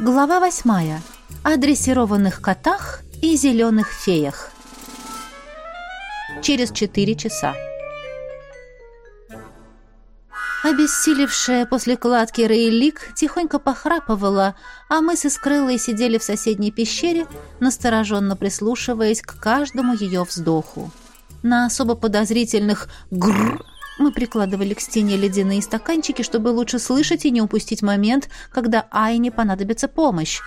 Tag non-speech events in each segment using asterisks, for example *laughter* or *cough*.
Глава восьмая. О дрессированных котах и зеленых феях. Через четыре часа. Обессилевшая после кладки Рейлик тихонько похрапывала, а мы с Искрылой сидели в соседней пещере, настороженно прислушиваясь к каждому ее вздоху. На особо подозрительных «грррр» мы прикладывали к стене ледяные стаканчики, чтобы лучше слышать и не упустить момент, когда Айне понадобится помощь.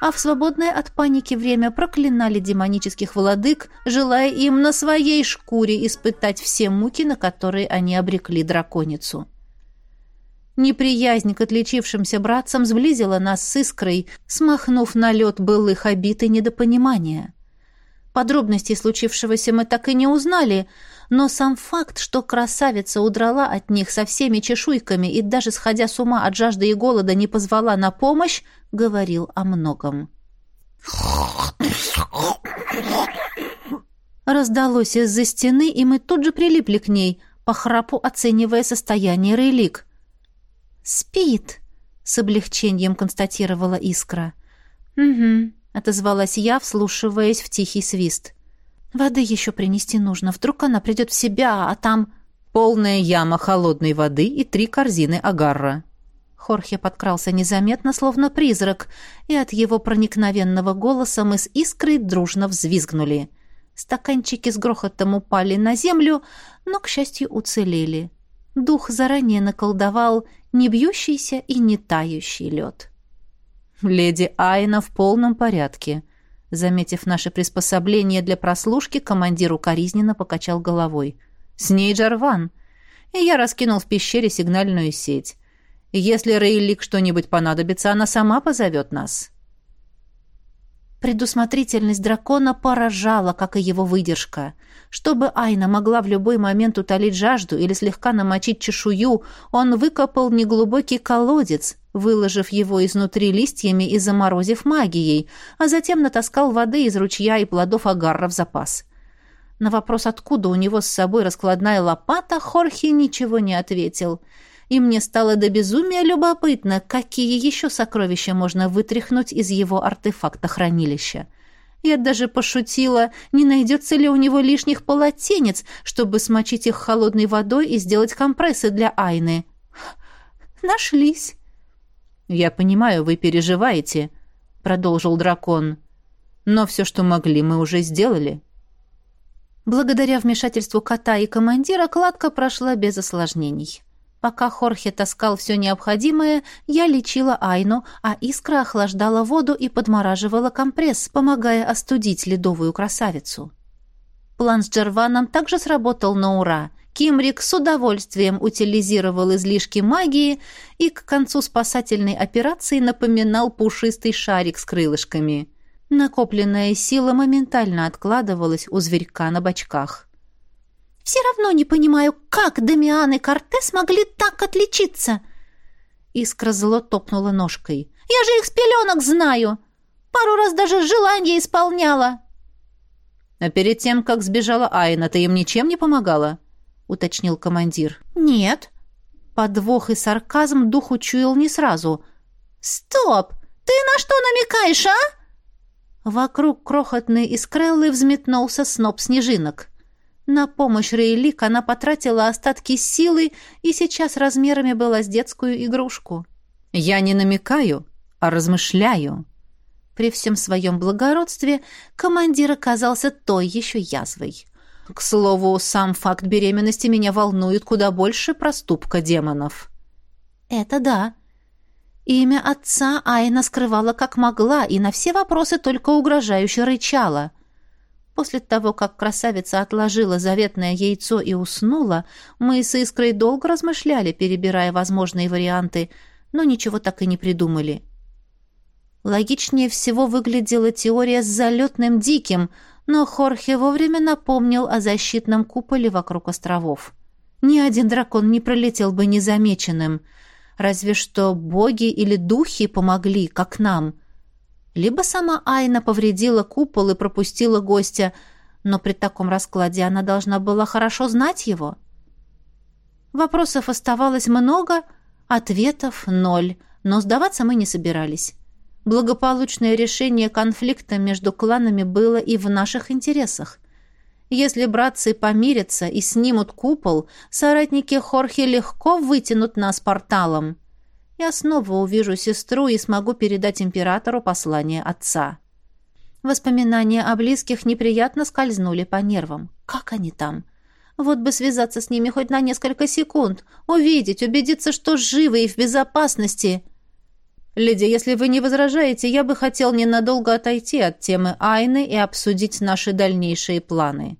А в свободное от паники время проклинали демонических владык, желая им на своей шкуре испытать все муки, на которые они обрекли драконицу. Неприязнь к отличившимся братцам сблизила нас с искрой, смахнув на лед былых обид и недопонимания. Подробностей случившегося мы так и не узнали — но сам факт, что красавица удрала от них со всеми чешуйками и даже сходя с ума от жажды и голода не позвала на помощь, говорил о многом. Раздалось из-за стены, и мы тут же прилипли к ней, по храпу оценивая состояние Рейлик. «Спит», — с облегчением констатировала Искра. «Угу», — отозвалась я, вслушиваясь в тихий свист. Воды еще принести нужно. Вдруг она придет в себя, а там... Полная яма холодной воды и три корзины агарра. Хорхе подкрался незаметно, словно призрак, и от его проникновенного голоса мы с Искрой дружно взвизгнули. Стаканчики с грохотом упали на землю, но, к счастью, уцелели. Дух заранее наколдовал не бьющийся и не тающий лед. «Леди Айна в полном порядке», Заметив наше приспособление для прослушки, командир укоризненно покачал головой. «С ней Джарван!» И я раскинул в пещере сигнальную сеть. «Если Рейлик что-нибудь понадобится, она сама позовет нас». Предусмотрительность дракона поражала, как и его выдержка. Чтобы Айна могла в любой момент утолить жажду или слегка намочить чешую, он выкопал неглубокий колодец, выложив его изнутри листьями и заморозив магией, а затем натаскал воды из ручья и плодов агарра в запас. На вопрос, откуда у него с собой раскладная лопата, Хорхе ничего не ответил. И мне стало до безумия любопытно, какие еще сокровища можно вытряхнуть из его артефакта хранилища. Я даже пошутила, не найдется ли у него лишних полотенец, чтобы смочить их холодной водой и сделать компрессы для Айны. Нашлись. «Я понимаю, вы переживаете», — продолжил дракон. «Но все, что могли, мы уже сделали». Благодаря вмешательству кота и командира кладка прошла без осложнений. Пока Хорхе таскал все необходимое, я лечила Айну, а Искра охлаждала воду и подмораживала компресс, помогая остудить ледовую красавицу. План с Джерваном также сработал на ура. Кимрик с удовольствием утилизировал излишки магии и к концу спасательной операции напоминал пушистый шарик с крылышками. Накопленная сила моментально откладывалась у зверька на бочках. «Все равно не понимаю, как Дамиан и Кортес могли так отличиться!» Искра зло топнула ножкой. «Я же их с пеленок знаю! Пару раз даже желание исполняла!» «А перед тем, как сбежала Айна, ты им ничем не помогала?» — уточнил командир. «Нет». Подвох и сарказм дух учуял не сразу. «Стоп! Ты на что намекаешь, а?» Вокруг крохотной искреллы взметнулся сноп снежинок. На помощь Рейлик она потратила остатки силы и сейчас размерами была с детскую игрушку. «Я не намекаю, а размышляю». При всем своем благородстве командир оказался той еще язвой. К слову, сам факт беременности меня волнует куда больше проступка демонов. Это да. Имя отца Айна скрывала как могла и на все вопросы только угрожающе рычала. После того, как красавица отложила заветное яйцо и уснула, мы с Искрой долго размышляли, перебирая возможные варианты, но ничего так и не придумали. Логичнее всего выглядела теория с залетным диким — но Хорхе вовремя напомнил о защитном куполе вокруг островов. Ни один дракон не пролетел бы незамеченным, разве что боги или духи помогли, как нам. Либо сама Айна повредила купол и пропустила гостя, но при таком раскладе она должна была хорошо знать его. Вопросов оставалось много, ответов — ноль, но сдаваться мы не собирались. Благополучное решение конфликта между кланами было и в наших интересах. Если братцы помирятся и снимут купол, соратники Хорхе легко вытянут нас порталом. Я снова увижу сестру и смогу передать императору послание отца. Воспоминания о близких неприятно скользнули по нервам. Как они там? Вот бы связаться с ними хоть на несколько секунд, увидеть, убедиться, что живы и в безопасности. Леди, если вы не возражаете, я бы хотел ненадолго отойти от темы Айны и обсудить наши дальнейшие планы.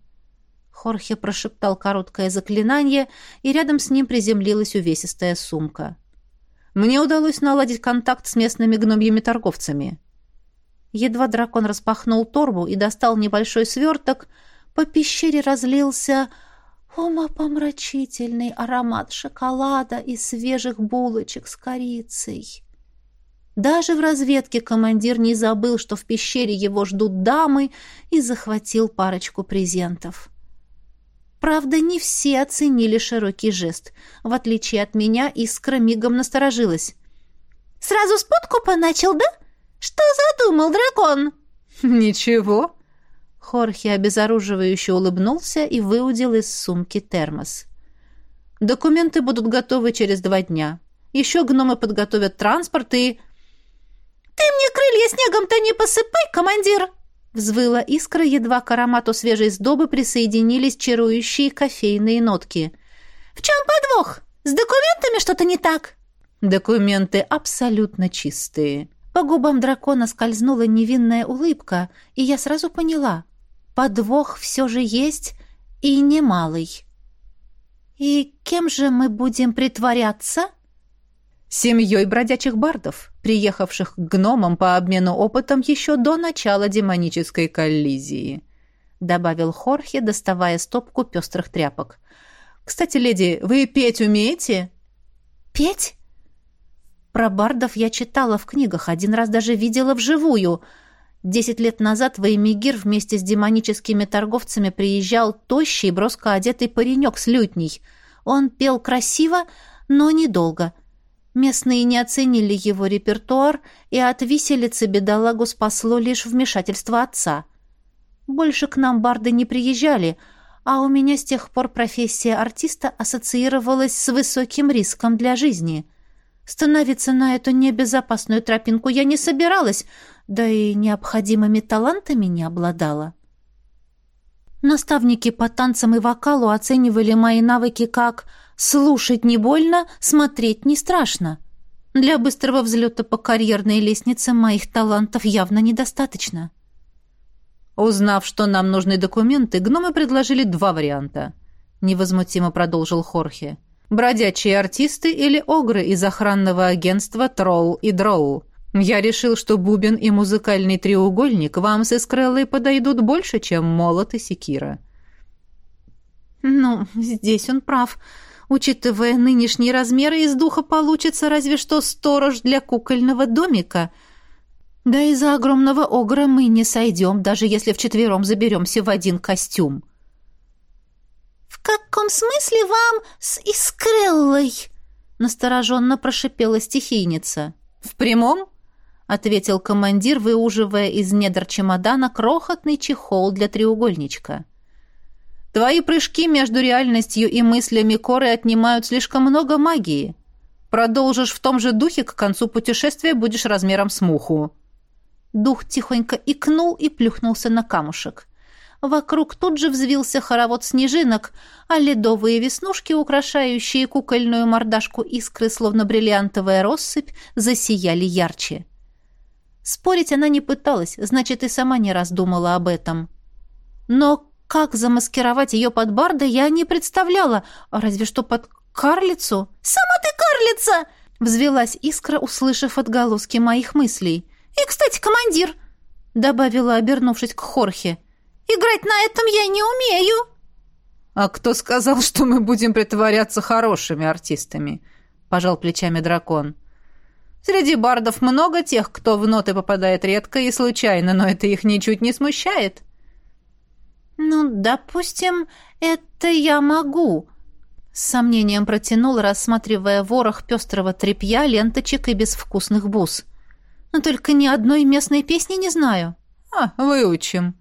Хорхе прошептал короткое заклинание, и рядом с ним приземлилась увесистая сумка. Мне удалось наладить контакт с местными гномьими торговцами. Едва дракон распахнул торбу и достал небольшой сверток, по пещере разлился умопомрачительный аромат шоколада и свежих булочек с корицей. Даже в разведке командир не забыл, что в пещере его ждут дамы, и захватил парочку презентов. Правда, не все оценили широкий жест. В отличие от меня, Искра мигом насторожилась. «Сразу с подкупа начал, да? Что задумал дракон?» *laughs* «Ничего». Хорхе обезоруживающе улыбнулся и выудил из сумки термос. «Документы будут готовы через два дня. Еще гномы подготовят транспорт и...» «Ты мне крылья снегом-то не посыпай, командир!» Взвыла искра, едва к аромату свежей сдобы присоединились чарующие кофейные нотки. «В чем подвох? С документами что-то не так?» «Документы абсолютно чистые». По губам дракона скользнула невинная улыбка, и я сразу поняла. Подвох все же есть, и немалый. «И кем же мы будем притворяться?» Семьей бродячих бардов, приехавших к гномам по обмену опытом еще до начала демонической коллизии», — добавил Хорхе, доставая стопку пестрых тряпок. «Кстати, леди, вы петь умеете?» «Петь?» Про бардов я читала в книгах, один раз даже видела вживую. Десять лет назад в Эймигир вместе с демоническими торговцами приезжал тощий, броско одетый паренек с лютней. Он пел красиво, но недолго — Местные не оценили его репертуар, и от виселицы бедолагу спасло лишь вмешательство отца. Больше к нам барды не приезжали, а у меня с тех пор профессия артиста ассоциировалась с высоким риском для жизни. Становиться на эту небезопасную тропинку я не собиралась, да и необходимыми талантами не обладала. Наставники по танцам и вокалу оценивали мои навыки как Слушать не больно, смотреть не страшно. Для быстрого взлета по карьерной лестнице моих талантов явно недостаточно. Узнав, что нам нужны документы, гномы предложили два варианта. Невозмутимо продолжил Хорхе. Бродячие артисты или огры из охранного агентства Тролл и Дроу. Я решил, что бубен и музыкальный треугольник вам с Искреллой подойдут больше, чем молот и секира. «Ну, здесь он прав», Учитывая нынешние размеры, из духа получится разве что сторож для кукольного домика. Да и за огромного огра мы не сойдем, даже если вчетвером заберемся в один костюм. «В каком смысле вам с Искреллой?» — настороженно прошипела стихийница. «В прямом?» — ответил командир, выуживая из недр чемодана крохотный чехол для треугольничка. — Твои прыжки между реальностью и мыслями Коры отнимают слишком много магии. Продолжишь в том же духе, к концу путешествия будешь размером с муху». Дух тихонько икнул и плюхнулся на камушек. Вокруг тут же взвился хоровод снежинок, а ледовые веснушки, украшающие кукольную мордашку искры, словно бриллиантовая россыпь, засияли ярче. Спорить она не пыталась, значит, и сама не раз думала об этом. Но как замаскировать ее под барда, я не представляла, разве что под карлицу. «Сама ты карлица!» — взвелась искра, услышав отголоски моих мыслей. «И, кстати, командир!» — добавила, обернувшись к Хорхе. «Играть на этом я не умею!» «А кто сказал, что мы будем притворяться хорошими артистами?» — пожал плечами дракон. «Среди бардов много тех, кто в ноты попадает редко и случайно, но это их ничуть не смущает». «Ну, допустим, это я могу», — с сомнением протянул, рассматривая ворох пестрого тряпья, ленточек и безвкусных бус. Но только ни одной местной песни не знаю». «А, выучим».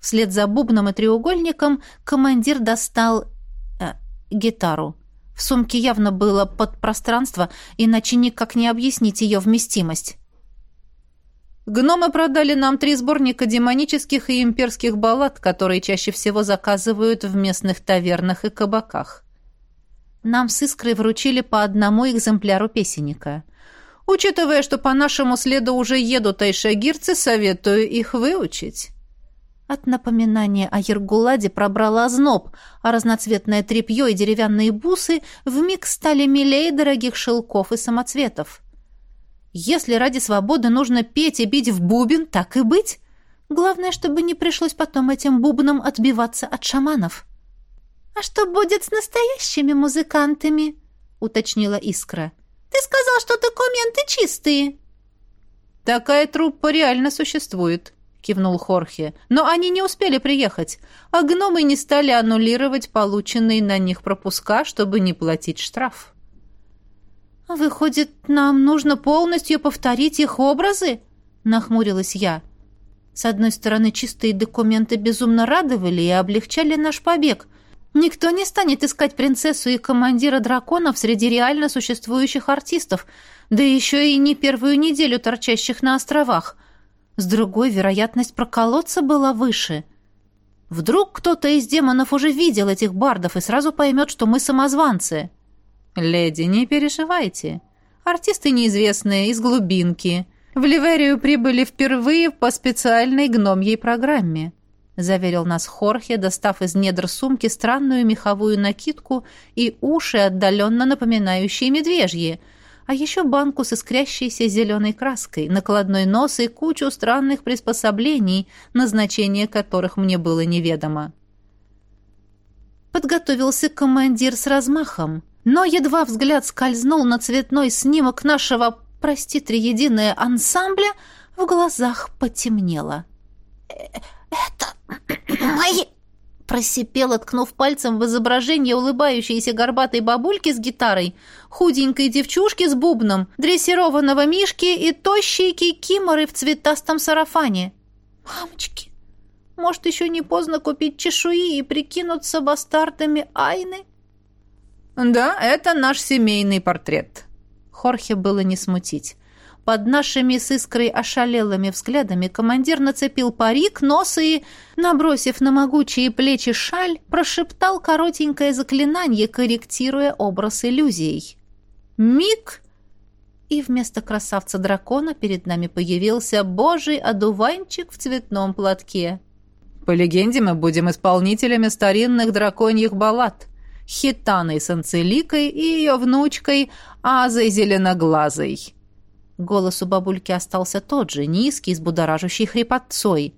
Вслед за бубном и треугольником командир достал э, гитару. В сумке явно было подпространство, иначе никак не объяснить ее вместимость. Гномы продали нам три сборника демонических и имперских баллад, которые чаще всего заказывают в местных тавернах и кабаках. Нам с Искрой вручили по одному экземпляру песенника. Учитывая, что по нашему следу уже едут айшагирцы, советую их выучить. От напоминания о Ергуладе пробрала озноб, а разноцветное тряпье и деревянные бусы вмиг стали милее дорогих шелков и самоцветов. Если ради свободы нужно петь и бить в бубен, так и быть. Главное, чтобы не пришлось потом этим бубнам отбиваться от шаманов. «А что будет с настоящими музыкантами?» — уточнила Искра. «Ты сказал, что документы чистые». «Такая труппа реально существует», — кивнул Хорхе. «Но они не успели приехать, а гномы не стали аннулировать полученные на них пропуска, чтобы не платить штраф». «Выходит, нам нужно полностью повторить их образы?» — нахмурилась я. С одной стороны, чистые документы безумно радовали и облегчали наш побег. Никто не станет искать принцессу и командира драконов среди реально существующих артистов, да еще и не первую неделю торчащих на островах. С другой, вероятность проколоться была выше. Вдруг кто-то из демонов уже видел этих бардов и сразу поймет, что мы самозванцы. «Леди, не переживайте. Артисты неизвестные, из глубинки. В Ливерию прибыли впервые по специальной гномьей программе», заверил нас Хорхе, достав из недр сумки странную меховую накидку и уши, отдаленно напоминающие медвежьи, а еще банку с искрящейся зеленой краской, накладной нос и кучу странных приспособлений, назначение которых мне было неведомо. Подготовился командир с размахом — но едва взгляд скользнул на цветной снимок нашего, прости, триединое ансамбля, в глазах потемнело. «Это *clears throat* мои...» просипел, ткнув пальцем в изображение улыбающейся горбатой бабульки с гитарой, худенькой девчушки с бубном, дрессированного мишки и тощей кикиморы в цветастом сарафане. «Мамочки, может, еще не поздно купить чешуи и прикинуться бастардами Айны?» «Да, это наш семейный портрет». Хорхе было не смутить. Под нашими с искрой ошалелыми взглядами командир нацепил парик, нос и, набросив на могучие плечи шаль, прошептал коротенькое заклинание, корректируя образ иллюзий. Миг! И вместо красавца-дракона перед нами появился божий одуванчик в цветном платке. «По легенде, мы будем исполнителями старинных драконьих баллад», Хитаной с Анцеликой и ее внучкой Азой Зеленоглазой. Голос у бабульки остался тот же, низкий, с будоражащей хрипотцой.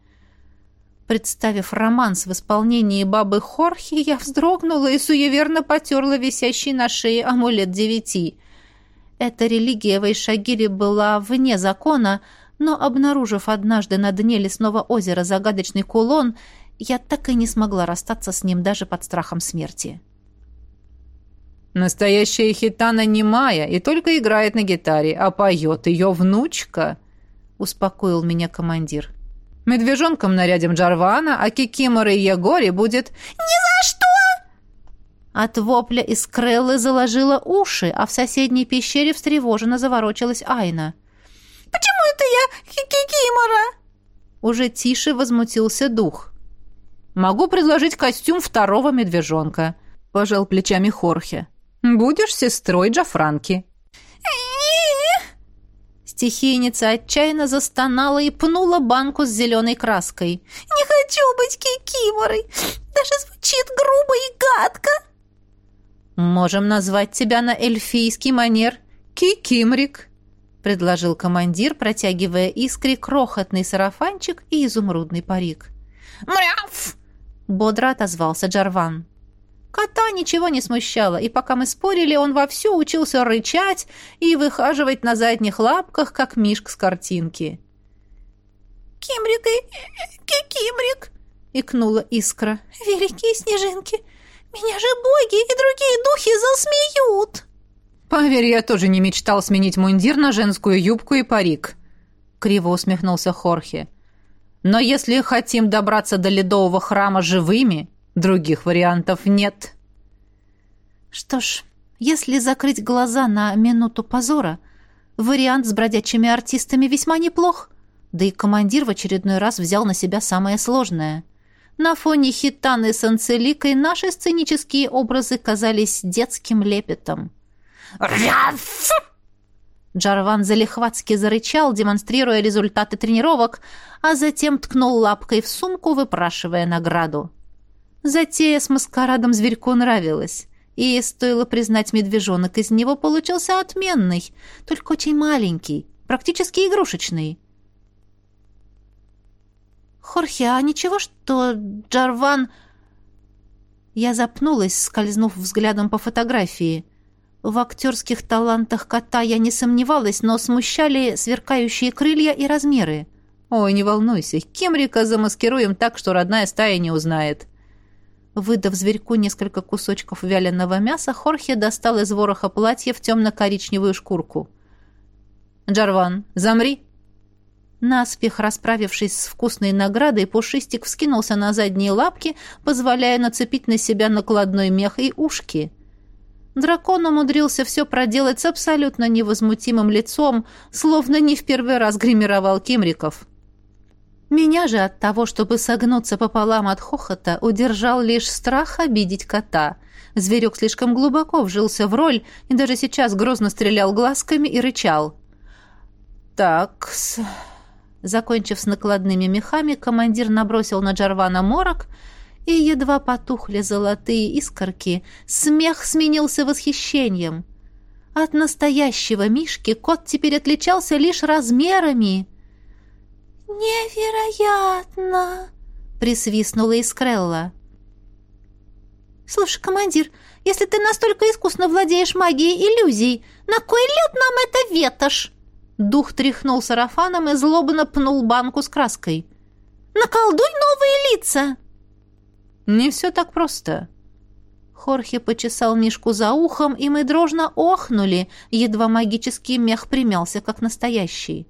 Представив романс в исполнении бабы Хорхи, я вздрогнула и суеверно потерла висящий на шее амулет девяти. Эта религия в Ишагире была вне закона, но, обнаружив однажды на дне лесного озера загадочный кулон, я так и не смогла расстаться с ним даже под страхом смерти. Настоящая хитана не Майя и только играет на гитаре, а поет ее внучка», — успокоил меня командир. «Медвежонком нарядим Джарвана, а Кикимора и Ягори будет...» «Ни за что!» От вопля из крылы заложила уши, а в соседней пещере встревоженно заворочилась Айна. «Почему это я Кикимора?» Уже тише возмутился дух. «Могу предложить костюм второго медвежонка», — пожал плечами Хорхе. Будешь сестрой Джафранки». Стихийница отчаянно застонала и пнула банку с зеленой краской. «Не хочу быть кикиморой! Даже звучит грубо и гадко!» «Можем назвать тебя на эльфийский манер Кикимрик», — предложил командир, протягивая искре крохотный сарафанчик и изумрудный парик. «Мряв!» — бодро отозвался Джарван. Кота ничего не смущало, и пока мы спорили, он вовсю учился рычать и выхаживать на задних лапках, как мишк с картинки. «Кимрик и... Кимрик!» — икнула искра. «Великие снежинки! Меня же боги и другие духи засмеют!» «Поверь, я тоже не мечтал сменить мундир на женскую юбку и парик», — криво усмехнулся Хорхе. «Но если хотим добраться до ледового храма живыми, других вариантов нет». Что ж, если закрыть глаза на минуту позора, вариант с бродячими артистами весьма неплох. Да и командир в очередной раз взял на себя самое сложное. На фоне хитаны с Анцеликой наши сценические образы казались детским лепетом. «Ряф!» Джарван залихватски зарычал, демонстрируя результаты тренировок, а затем ткнул лапкой в сумку, выпрашивая награду. Затея с маскарадом зверьку нравилась. И, стоило признать, медвежонок из него получился отменный, только очень маленький, практически игрушечный. «Хорхе, а ничего, что Джарван...» Я запнулась, скользнув взглядом по фотографии. В актерских талантах кота я не сомневалась, но смущали сверкающие крылья и размеры. «Ой, не волнуйся, Кемрика замаскируем так, что родная стая не узнает», Выдав зверьку несколько кусочков вяленого мяса, Хорхе достал из вороха платья в темно-коричневую шкурку. «Джарван, замри!» Наспех расправившись с вкусной наградой, Пушистик вскинулся на задние лапки, позволяя нацепить на себя накладной мех и ушки. Дракон умудрился все проделать с абсолютно невозмутимым лицом, словно не в первый раз гримировал кимриков. Меня же от того, чтобы согнуться пополам от хохота, удержал лишь страх обидеть кота. Зверек слишком глубоко вжился в роль и даже сейчас грозно стрелял глазками и рычал. так -с. Закончив с накладными мехами, командир набросил на Джарвана морок, и едва потухли золотые искорки, смех сменился восхищением. От настоящего Мишки кот теперь отличался лишь размерами — «Невероятно!» — присвистнула Искрелла. «Слушай, командир, если ты настолько искусно владеешь магией иллюзий, на кой лет нам это ветошь?» Дух тряхнул сарафаном и злобно пнул банку с краской. «Наколдуй новые лица!» «Не все так просто». Хорхе почесал Мишку за ухом, и мы дружно охнули, едва магический мех примялся, как настоящий.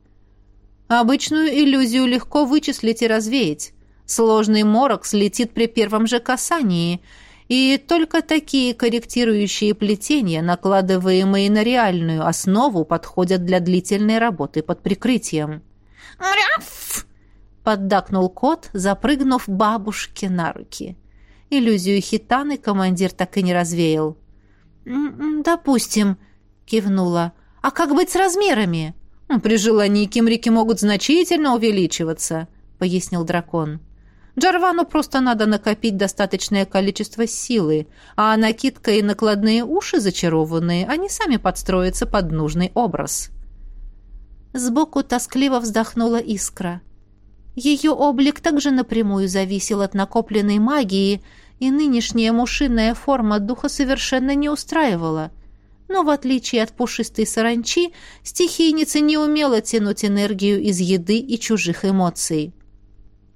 Обычную иллюзию легко вычислить и развеять. Сложный морок слетит при первом же касании, и только такие корректирующие плетения, накладываемые на реальную основу, подходят для длительной работы под прикрытием. «Мряф!» — поддакнул кот, запрыгнув бабушке на руки. Иллюзию хитаны командир так и не развеял. «Допустим», — кивнула. «А как быть с размерами?» «При желании кимрики могут значительно увеличиваться», — пояснил дракон. «Джарвану просто надо накопить достаточное количество силы, а накидка и накладные уши зачарованные, они сами подстроятся под нужный образ». Сбоку тоскливо вздохнула искра. Ее облик также напрямую зависел от накопленной магии, и нынешняя мушиная форма духа совершенно не устраивала — но, в отличие от пушистой саранчи, стихийница не умела тянуть энергию из еды и чужих эмоций.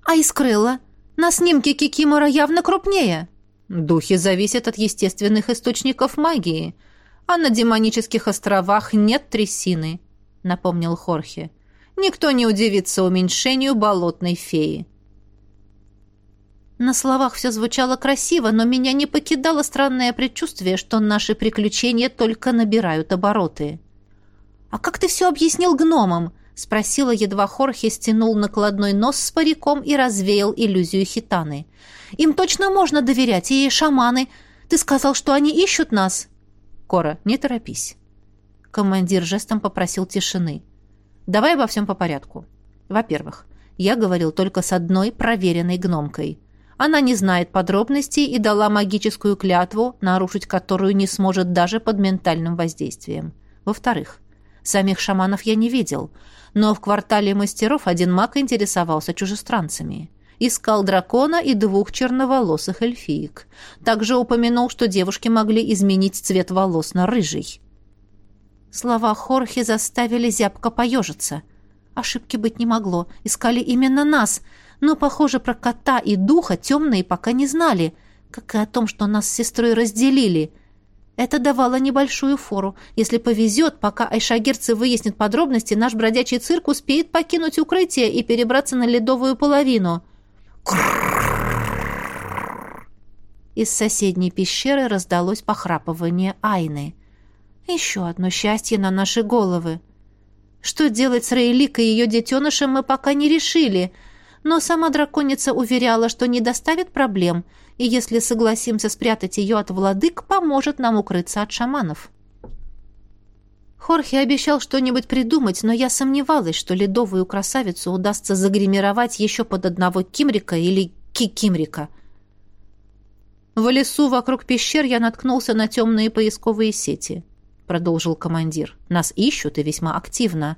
«А искрыла? На снимке Кикимора явно крупнее!» «Духи зависят от естественных источников магии, а на демонических островах нет трясины», — напомнил Хорхе. «Никто не удивится уменьшению болотной феи». На словах все звучало красиво, но меня не покидало странное предчувствие, что наши приключения только набирают обороты. «А как ты все объяснил гномам?» — спросила, едва Хорхе стянул накладной нос с париком и развеял иллюзию хитаны. «Им точно можно доверять, и шаманы. Ты сказал, что они ищут нас?» «Кора, не торопись». Командир жестом попросил тишины. «Давай обо всем по порядку. Во-первых, я говорил только с одной проверенной гномкой — она не знает подробностей и дала магическую клятву, нарушить которую не сможет даже под ментальным воздействием. Во-вторых, самих шаманов я не видел, но в квартале мастеров один маг интересовался чужестранцами. Искал дракона и двух черноволосых эльфиек. Также упомянул, что девушки могли изменить цвет волос на рыжий. Слова Хорхи заставили зябко поежиться. Ошибки быть не могло. Искали именно нас — но, похоже, про кота и духа темные пока не знали, как и о том, что нас с сестрой разделили. Это давало небольшую фору. Если повезет, пока айшагирцы выяснят подробности, наш бродячий цирк успеет покинуть укрытие и перебраться на ледовую половину. Из соседней пещеры раздалось похрапывание Айны. Еще одно счастье на наши головы. Что делать с Рейликой и ее детенышем, мы пока не решили, но сама драконица уверяла, что не доставит проблем, и если согласимся спрятать ее от владык, поможет нам укрыться от шаманов. Хорхе обещал что-нибудь придумать, но я сомневалась, что ледовую красавицу удастся загримировать еще под одного Кимрика или Кикимрика — в лесу вокруг пещер я наткнулся на темные поисковые сети, продолжил командир. Нас ищут и весьма активно.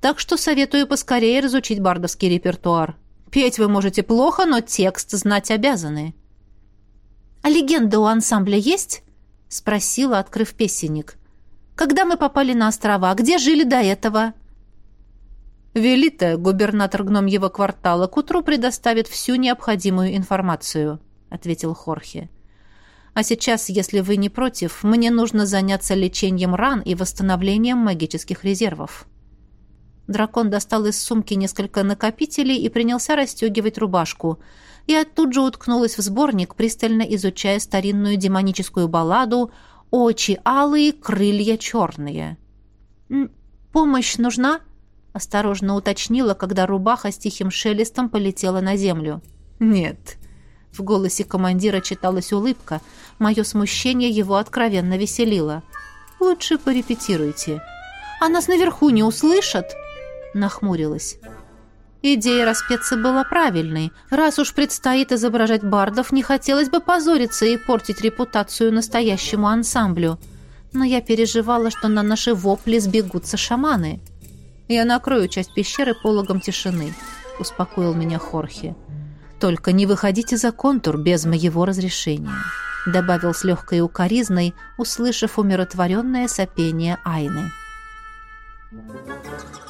Так что советую поскорее разучить бардовский репертуар. Петь вы можете плохо, но текст знать обязаны. А легенда у ансамбля есть? спросила, открыв песенник. Когда мы попали на острова, где жили до этого? Велитая, губернатор гномьего квартала, к утру предоставит всю необходимую информацию. — ответил Хорхе. «А сейчас, если вы не против, мне нужно заняться лечением ран и восстановлением магических резервов». Дракон достал из сумки несколько накопителей и принялся расстегивать рубашку. Я тут же уткнулась в сборник, пристально изучая старинную демоническую балладу «Очи алые, крылья черные». «Помощь нужна?» — осторожно уточнила, когда рубаха с тихим шелестом полетела на землю. «Нет», в голосе командира читалась улыбка. Мое смущение его откровенно веселило. «Лучше порепетируйте». «А нас наверху не услышат?» Нахмурилась. Идея распеться была правильной. Раз уж предстоит изображать бардов, не хотелось бы позориться и портить репутацию настоящему ансамблю. Но я переживала, что на наши вопли сбегутся шаманы. «Я накрою часть пещеры пологом тишины», — успокоил меня Хорхе. Только не выходите за контур без моего разрешения», — добавил с легкой укоризной, услышав умиротворенное сопение Айны. Thank you.